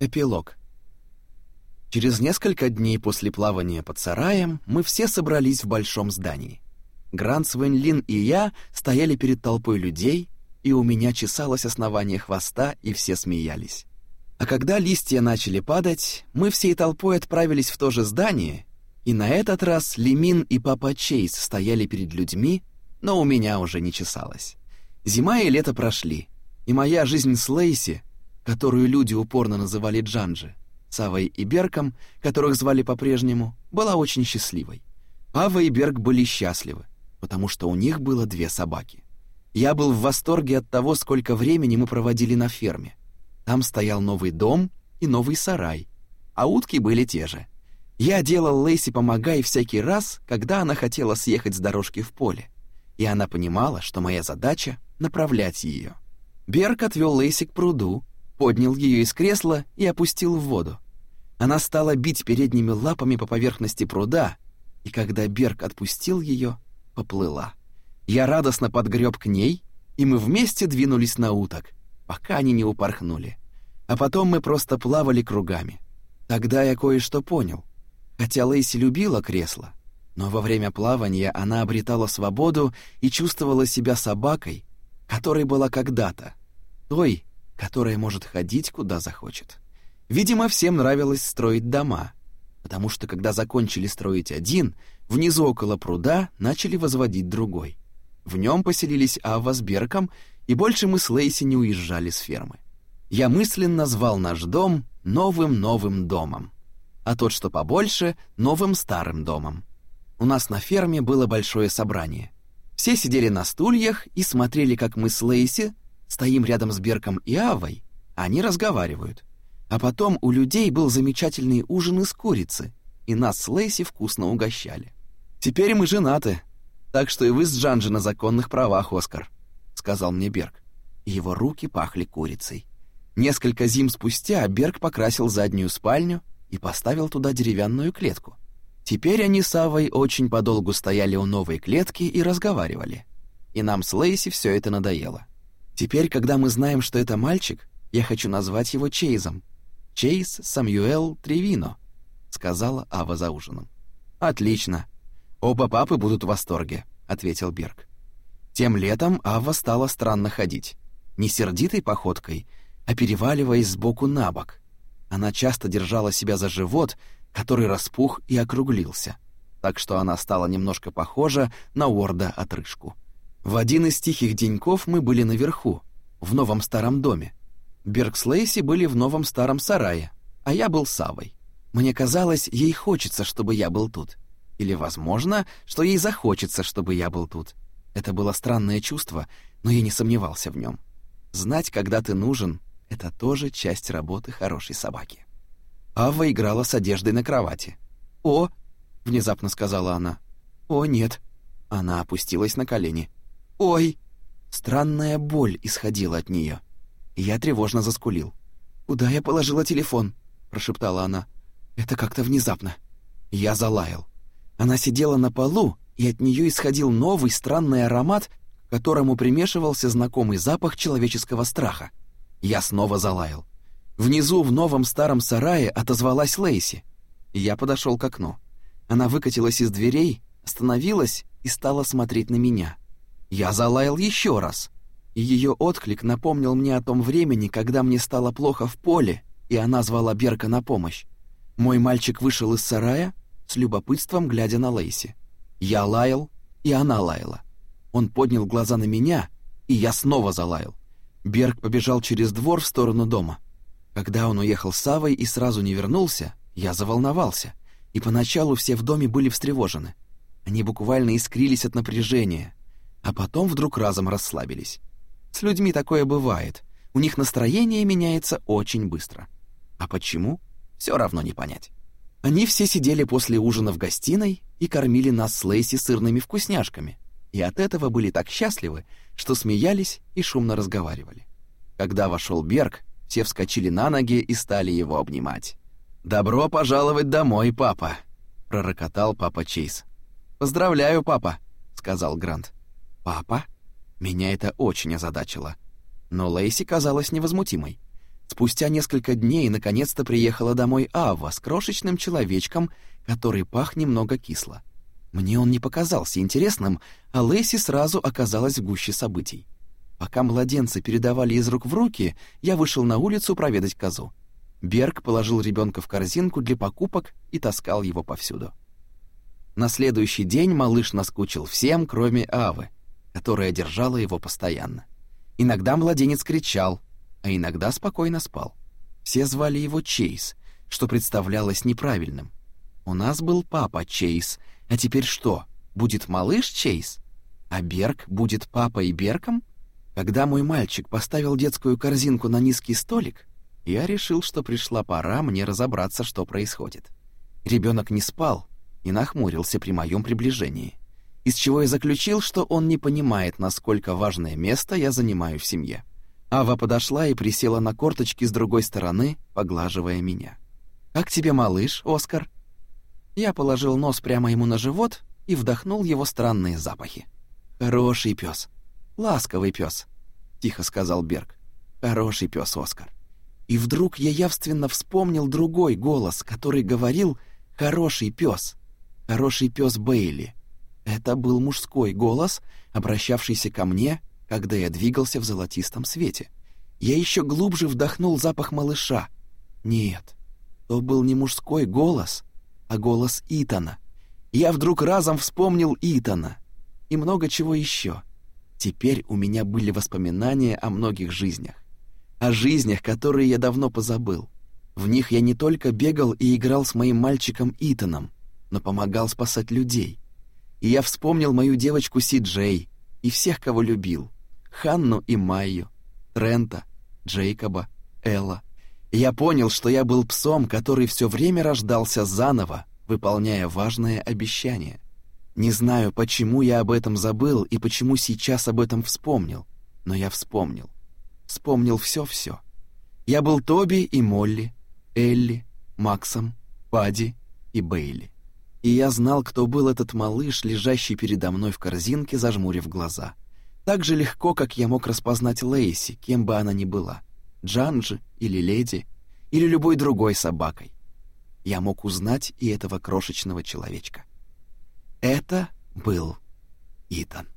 Эпилог. Через несколько дней после плавания под сараем мы все собрались в большом здании. Грант Свенлин и я стояли перед толпой людей, и у меня чесалось основание хвоста, и все смеялись. А когда листья начали падать, мы всей толпой отправились в то же здание, и на этот раз Лемин и папа Чейз стояли перед людьми, но у меня уже не чесалось. Зима и лето прошли, и моя жизнь с Лейси, которую люди упорно называли Джанджи, Савой и Берком, которых звали по-прежнему, была очень счастливой. Ава и Берг были счастливы, потому что у них было две собаки. Я был в восторге от того, сколько времени мы проводили на ферме. Там стоял новый дом и новый сарай, а утки были те же. Я делал Лейси помогай всякий раз, когда она хотела съехать с дорожки в поле, и она понимала, что моя задача — направлять ее. Берг отвел Лейси к пруду, поднял ее из кресла и опустил в воду. Она стала бить передними лапами по поверхности пруда, и когда Берг отпустил ее, поплыла. Я радостно подгреб к ней, и мы вместе двинулись на уток, пока они не упорхнули. А потом мы просто плавали кругами. Тогда я кое-что понял. Хотя Лейси любила кресло, но во время плавания она обретала свободу и чувствовала себя собакой, которой была когда-то, той, которая может ходить куда захочет. Видимо, всем нравилось строить дома, потому что когда закончили строить один, внизу около пруда начали возводить другой. В нем поселились Ава с Берком, и больше мы с Лейси не уезжали с фермы. Я мысленно звал наш дом новым-новым домом, а тот, что побольше, новым старым домом. У нас на ферме было большое собрание. Все сидели на стульях и смотрели, как мы с Лейси стоим рядом с Берком и Авой, они разговаривают. А потом у людей был замечательный ужин из курицы, и нас с Лейси вкусно угощали. Теперь мы женаты, так что и вы с Джанжи на законных правах, Оскар, сказал мне Берг. Его руки пахли курицей. Несколько зим спустя Берг покрасил заднюю спальню и поставил туда деревянную клетку. Теперь они с Авой очень подолгу стояли у новой клетки и разговаривали. И нам с Лейси все это надоело. Теперь, когда мы знаем, что это мальчик, я хочу назвать его Чейзом. Чейз Самюэл Тревино, сказала Ава за ужином. Отлично. Оба папы будут в восторге, ответил Берг. Тем летом Ава стала странно ходить, не сердитой походкой, а переваливаясь с боку на бок. Она часто держала себя за живот, который распух и округлился, так что она стала немножко похожа на Уорда отрыжку. В один из тихих деньков мы были наверху, в новом старом доме. Берг с Лейси были в новом старом сарае, а я был Савой. Мне казалось, ей хочется, чтобы я был тут. Или, возможно, что ей захочется, чтобы я был тут. Это было странное чувство, но я не сомневался в нем. Знать, когда ты нужен, это тоже часть работы хорошей собаки. Ава играла с одеждой на кровати. «О!» — внезапно сказала она. «О, нет!» Она опустилась на колени. «Ой!» Странная боль исходила от нее. Я тревожно заскулил. «Куда я положила телефон?» — прошептала она. «Это как-то внезапно». Я залаял. Она сидела на полу, и от нее исходил новый странный аромат, к которому примешивался знакомый запах человеческого страха. Я снова залаял. Внизу в новом старом сарае отозвалась Лейси. Я подошел к окну. Она выкатилась из дверей, остановилась и стала смотреть на меня. Я залаял еще раз. И ее отклик напомнил мне о том времени, когда мне стало плохо в поле, и она звала Берка на помощь. Мой мальчик вышел из сарая, с любопытством глядя на Лейси. Я лаял, и она лаяла. Он поднял глаза на меня, и я снова залаял. Берг побежал через двор в сторону дома. Когда он уехал с Савой и сразу не вернулся, я заволновался, и поначалу все в доме были встревожены. Они буквально искрились от напряжения, а потом вдруг разом расслабились. С людьми такое бывает. У них настроение меняется очень быстро. А почему? Все равно не понять. Они все сидели после ужина в гостиной и кормили нас с Лейси сырными вкусняшками, и от этого были так счастливы, что смеялись и шумно разговаривали. Когда вошел Берг, все вскочили на ноги и стали его обнимать. «Добро пожаловать домой, папа!» — пророкотал папа Чейз. «Поздравляю, папа!» — сказал Грант. «Папа?» Меня это очень озадачило. Но Лейси казалась невозмутимой. Спустя несколько дней наконец-то приехала домой Ава с крошечным человечком, который пах немного кисло. Мне он не показался интересным, а Лэйси сразу оказалась в гуще событий. Пока младенцы передавали из рук в руки, я вышел на улицу проведать козу. Берг положил ребенка в корзинку для покупок и таскал его повсюду. На следующий день малыш наскучил всем, кроме Авы, которая держала его постоянно. Иногда младенец кричал, а иногда спокойно спал. Все звали его Чейз, что представлялось неправильным. У нас был папа Чейз, а теперь что, будет малыш Чейз? А Берг будет папой Берком? Когда мой мальчик поставил детскую корзинку на низкий столик, я решил, что пришла пора мне разобраться, что происходит. Ребенок не спал и нахмурился при моем приближении, из чего я заключил, что он не понимает, насколько важное место я занимаю в семье. Ава подошла и присела на корточки с другой стороны, поглаживая меня. «Как тебе, малыш, Оскар?» Я положил нос прямо ему на живот и вдохнул его странные запахи. «Хороший пес, ласковый пес», — тихо сказал Берг. «Хороший пес, Оскар». И вдруг я явственно вспомнил другой голос, который говорил «хороший пес», «хороший пес Бейли». Это был мужской голос, обращавшийся ко мне, когда я двигался в золотистом свете. Я еще глубже вдохнул запах малыша. Нет, то был не мужской голос, а голос Итана. Я вдруг разом вспомнил Итана и много чего еще. Теперь у меня были воспоминания о многих жизнях. О жизнях, которые я давно позабыл. В них я не только бегал и играл с моим мальчиком Итаном, но помогал спасать людей. И я вспомнил мою девочку Си Джей и всех, кого любил. Ханну и Майю, Трента, Джейкоба, Элла — я понял, что я был псом, который все время рождался заново, выполняя важное обещание. Не знаю, почему я об этом забыл и почему сейчас об этом вспомнил, но я вспомнил. Вспомнил все-все. Я был Тоби и Молли, Элли, Максом, Пади и Бейли. И я знал, кто был этот малыш, лежащий передо мной в корзинке, зажмурив глаза. Так же легко, как я мог распознать Лейси, кем бы она ни была — Джанджи или Леди, или любой другой собакой. Я мог узнать и этого крошечного человечка. Это был Итан.